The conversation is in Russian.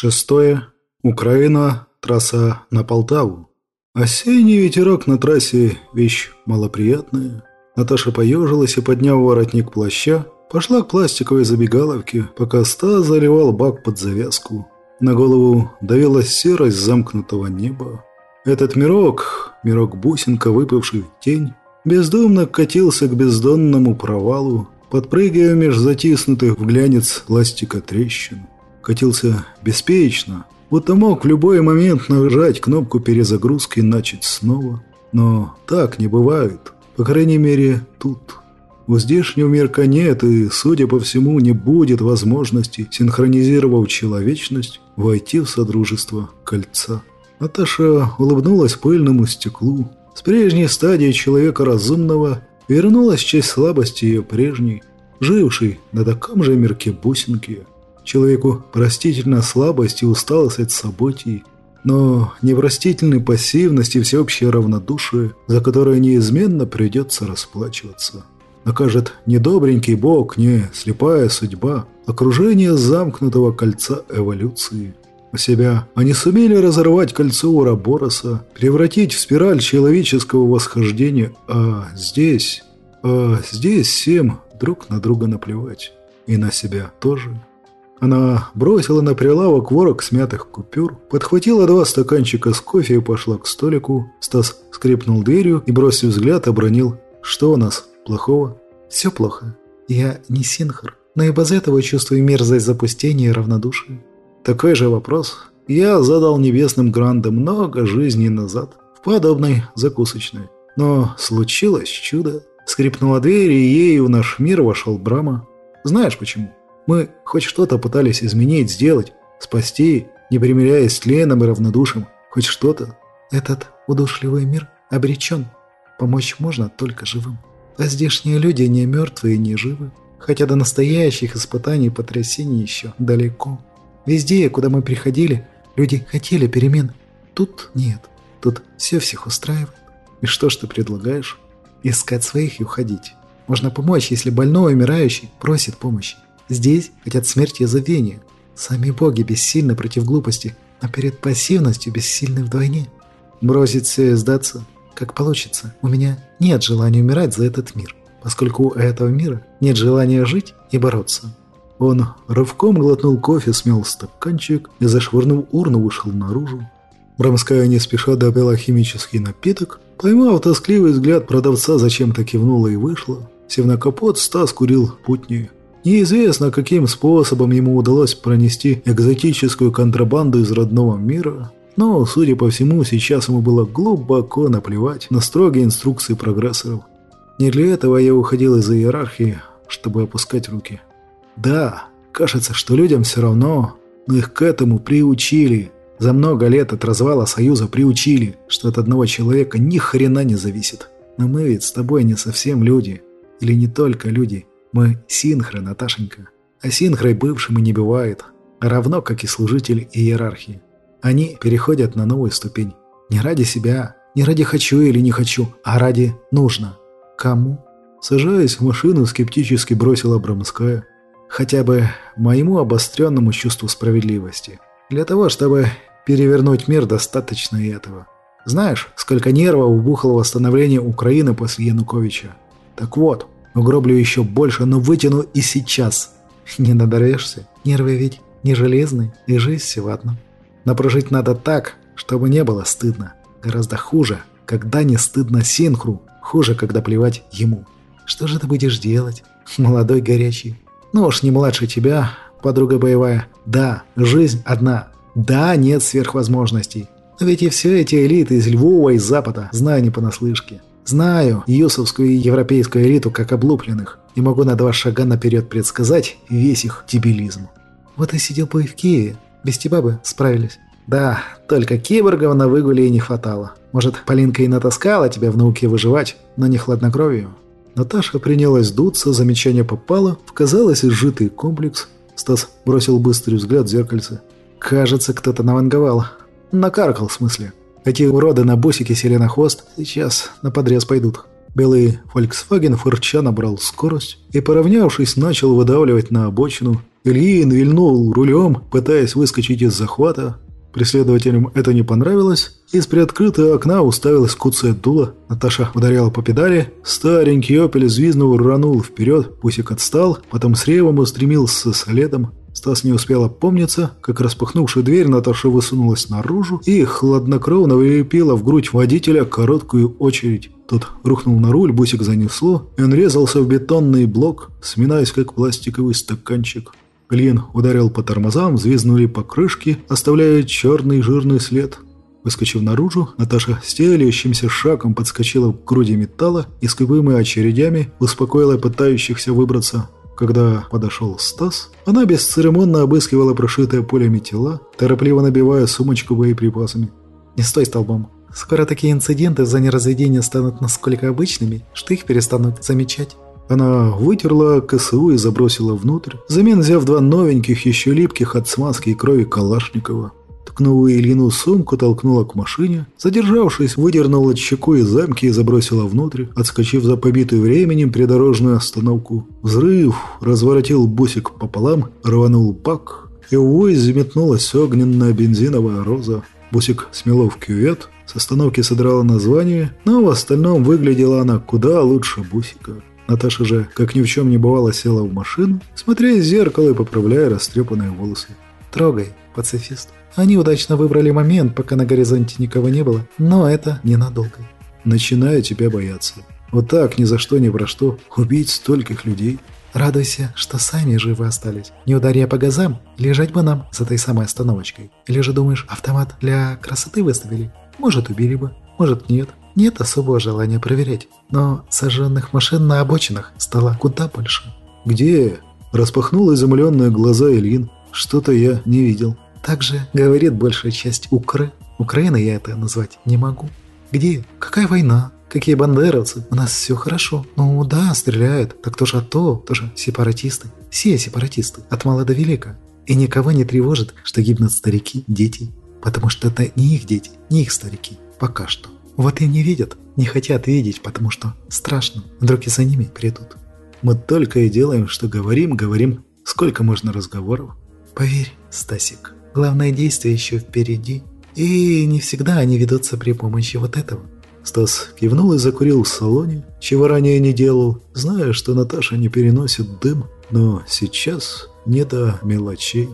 Шестое. Украина. Трасса на Полтаву. Осенний ветерок на трассе – вещь малоприятная. Наташа поежилась и, подняв воротник плаща, пошла к пластиковой забегаловке, пока Стас заливал бак под завязку. На голову давилась серость замкнутого неба. Этот мирок, мирок-бусинка, выпавший в тень, бездумно катился к бездонному провалу, подпрыгивая меж затиснутых в глянец пластика трещин. Катился беспечно, будто мог в любой момент нажать кнопку перезагрузки и начать снова. Но так не бывает, по крайней мере, тут. У здешнего мирка нет и, судя по всему, не будет возможности, синхронизировав человечность, войти в Содружество Кольца. Наташа улыбнулась пыльному стеклу. С прежней стадии человека разумного вернулась часть слабости ее прежней, жившей на таком же мирке бусинки. Человеку простительна слабость и усталость от событий, но непростительной пассивность и всеобщее равнодушие, за которое неизменно придется расплачиваться накажет не добренький бог, не слепая судьба, окружение замкнутого кольца эволюции. У себя они сумели разорвать кольцо Урабороса, превратить в спираль человеческого восхождения, а здесь... А здесь всем друг на друга наплевать. И на себя тоже. Она бросила на прилавок ворог смятых купюр, подхватила два стаканчика с кофе и пошла к столику. Стас скрипнул дверью и, бросив взгляд, обронил «Что у нас?» плохого? Все плохо. Я не Синхар, но и без этого чувствую мерзость запустения и равнодушия. Такой же вопрос я задал небесным грандам много жизней назад, в подобной закусочной. Но случилось чудо. Скрипнула дверь, и ею в наш мир вошел Брама. Знаешь почему? Мы хоть что-то пытались изменить, сделать, спасти, не примиряясь с тленом и равнодушием. Хоть что-то. Этот удушливый мир обречен. Помочь можно только живым. А здешние люди не мертвые не живы, хотя до настоящих испытаний и потрясений еще далеко. Везде, куда мы приходили, люди хотели перемен. Тут нет. Тут все всех устраивает. И что ж ты предлагаешь? Искать своих и уходить. Можно помочь, если больной, умирающий, просит помощи. Здесь хотят смерти и забвения. Сами боги бессильны против глупости, а перед пассивностью бессильны вдвойне. Бросить все и сдаться – как получится. У меня нет желания умирать за этот мир, поскольку у этого мира нет желания жить и бороться. Он рывком глотнул кофе, смел стаканчик и, зашвырнув урну, вышел наружу. Брамская не спеша допила химический напиток, поймав тоскливый взгляд продавца, зачем-то кивнула и вышла. Сев на капот, Стас курил путнее. Неизвестно, каким способом ему удалось пронести экзотическую контрабанду из родного мира, но, судя по всему, сейчас ему было глубоко наплевать на строгие инструкции прогрессоров. Не для этого я уходил из иерархии, чтобы опускать руки. Да, кажется, что людям все равно, но их к этому приучили. За много лет от развала Союза приучили, что от одного человека ни хрена не зависит. Но мы ведь с тобой не совсем люди. Или не только люди. Мы синхры, Наташенька. А синхрой и не бывает. Равно, как и служители иерархии. Они переходят на новую ступень. Не ради себя, не ради хочу или не хочу, а ради нужно. Кому? Сажаясь в машину, скептически бросила Брамская. Хотя бы моему обостренному чувству справедливости. Для того, чтобы перевернуть мир, достаточно и этого. Знаешь, сколько нервов убухало восстановление Украины после Януковича? Так вот, угроблю еще больше, но вытяну и сейчас. Не надорешься. Нервы ведь не железные, и жизнь все в одном. Но прожить надо так, чтобы не было стыдно. Гораздо хуже, когда не стыдно Синхру. Хуже, когда плевать ему. Что же ты будешь делать, молодой горячий? Ну уж не младше тебя, подруга боевая. Да, жизнь одна. Да, нет сверхвозможностей. Но ведь и все эти элиты из Львова и Запада знаю не понаслышке. Знаю юсовскую и европейскую элиту как облупленных и могу на два шага наперед предсказать весь их дебилизм. Вот и сидел бы и в Киеве, без тебя бы справились. Да, только киборгов на выгуле и не хватало. Может, Полинка и натаскала тебя в науке выживать, но не хладнокровию. Наташа принялась дуться, замечание попало в, казалось, изжитый комплекс. Стас бросил быстрый взгляд в зеркальце. Кажется, кто-то наванговал. Накаркал, в смысле. Эти уроды на бусике сели на хвост, сейчас на подрез пойдут. Белый Volkswagen фырча набрал скорость и, поравнявшись, начал выдавливать на обочину, Ильин вильнул рулем, пытаясь выскочить из захвата. Преследователям это не понравилось. Из приоткрытого окна уставилась куцая дуло. Наташа ударила по педали. Старенький «Опель» взвизнул, рванул вперед. Пусик отстал, потом с ревом устремился следом. Стас не успел опомниться, как распахнувшая дверь Наташа высунулась наружу и хладнокровно вылепила в грудь водителя короткую очередь. Тот рухнул на руль, бусик занесло, и он резался в бетонный блок, сминаясь как пластиковый стаканчик. Глин ударил по тормозам, взвизнули покрышки, оставляя черный жирный след. Выскочив наружу, Наташа стелящимся шагом подскочила к груди металла и скупыми очередями успокоила пытающихся выбраться когда подошел Стас, она бесцеремонно обыскивала прошитое полями тела, торопливо набивая сумочку боеприпасами. «Не стой столбом. Скоро такие инциденты за неразведение станут настолько обычными, что их перестанут замечать». Она вытерла КСУ и забросила внутрь, взамен взяв два новеньких, еще липких от смазки и крови Калашникова. Ткнула Ильину сумку, толкнула к машине. Задержавшись, выдернула чеку из замки и забросила внутрь, отскочив за побитую временем придорожную остановку. Взрыв разворотил бусик пополам, рванул бак, и в вой заметнулась огненная бензиновая роза. Бусик смело в кювет, с остановки содрала название, но в остальном выглядела она куда лучше бусика. Наташа же, как ни в чем не бывало, села в машину, смотря из зеркала и поправляя растрепанные волосы. «Трогай, пацифист». Они удачно выбрали момент, пока на горизонте никого не было, но это ненадолго. Начинаю тебя бояться. Вот так, ни за что, ни про что, убить стольких людей. Радуйся, что сами живы остались. Не ударя по газам, лежать бы нам за той самой остановочкой. Или же думаешь, автомат для красоты выставили? Может, убили бы, может, нет. Нет особого желания проверять. Но сожженных машин на обочинах стало куда больше. Где? Распахнул изумленные глаза Ильин. Что-то я не видел. Также говорит большая часть Укры. Украины я это назвать не могу. Где? Какая война? Какие бандеровцы? У нас все хорошо. Ну да, стреляют. Так тоже то, тоже сепаратисты. Все сепаратисты. От мала до велика. И никого не тревожит, что гибнут старики, дети. Потому что это не их дети, не их старики. Пока что. Вот и не видят, не хотят видеть, потому что страшно. Вдруг и за ними придут. Мы только и делаем, что говорим, говорим. Сколько можно разговоров? Поверь, Стасик, Главное действие еще впереди. И не всегда они ведутся при помощи вот этого. Стас кивнул и закурил в салоне, чего ранее не делал, зная, что Наташа не переносит дым, но сейчас не до мелочей.